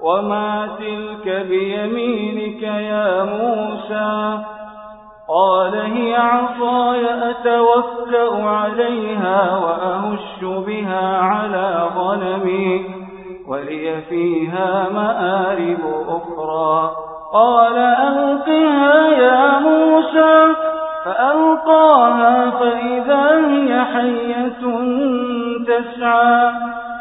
وما تلك بيمينك يا موسى قال هي عصاي أتوكأ عليها وأهش بها على غنمي ولي فيها مآرب أخرى قال ألقها يا موسى فألقاها فإذا هي حية تسعى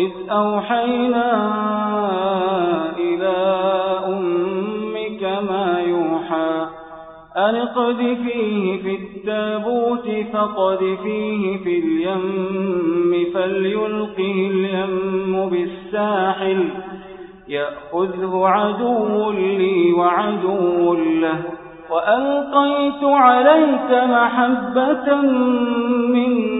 إذ أوحينا إلى أمك ما يوحى أن اقذفيه في التابوت فقد فيه في اليم فليلقه اليم بالساحل يأخذه عدو لي وعدو له وألقيت عليك محبة مني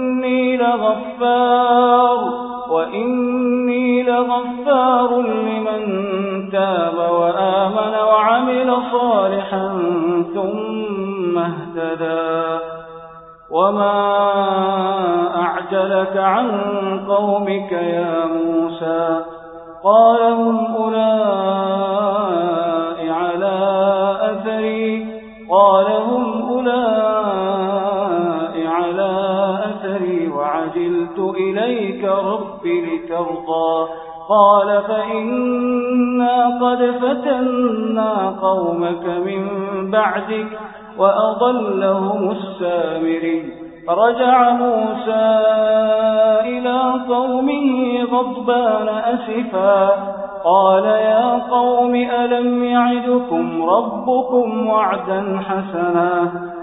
وإني لغفار وإني لغفار لمن تاب وآمن وعمل صالحا ثم اهتدى. وما أعجلك عن قومك يا موسى؟ قال هم أولئك إليك رب لترضى. قال فإنا قد فتنا قومك من بعدك وأضلهم السامري فرجع موسى إلى قومه غضبان أسفا. قال يا قوم ألم يعدكم ربكم وعدا حسنا؟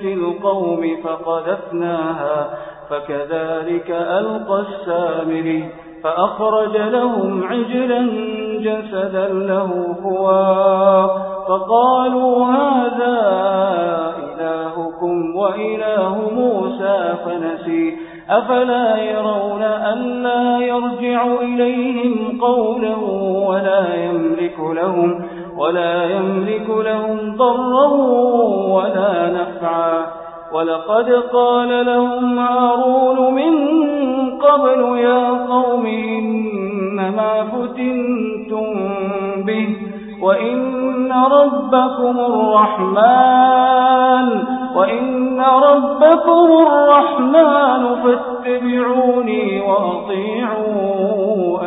القوم فقذفناها فكذلك ألقى السامري فأخرج لهم عجلا جسدا له خوار فقالوا هذا إلهكم وإله موسى فنسي أفلا يرون أن لا يرجع إليهم قولا ولا يملك لهم. ولا يملك لهم ضرا ولا نفعا. ولقد قال لهم هارون من قبل يا قوم إنما فتنتم به وإن ربكم الرحمن وإن ربكم الرحمن فاتبعوني وأطيعوا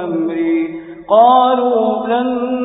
أمري. قالوا لن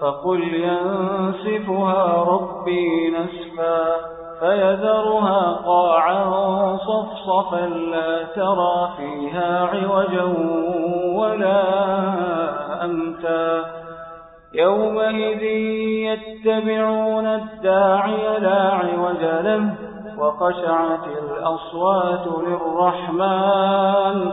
فقل ينسفها ربي نسفا فيذرها قاعا صفصفا لا ترى فيها عوجا ولا أمتا. يومئذ يتبعون الداعي لا عوج له وخشعت الأصوات للرحمن.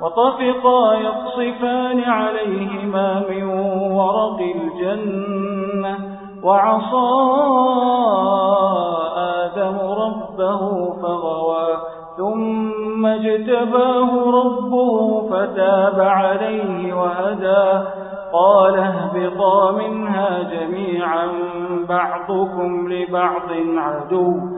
وطفقا يقصفان عليهما من ورق الجنة وعصى آدم ربه فغوى ثم اجتباه ربه فتاب عليه وهدى قال اهبطا منها جميعا بعضكم لبعض عدو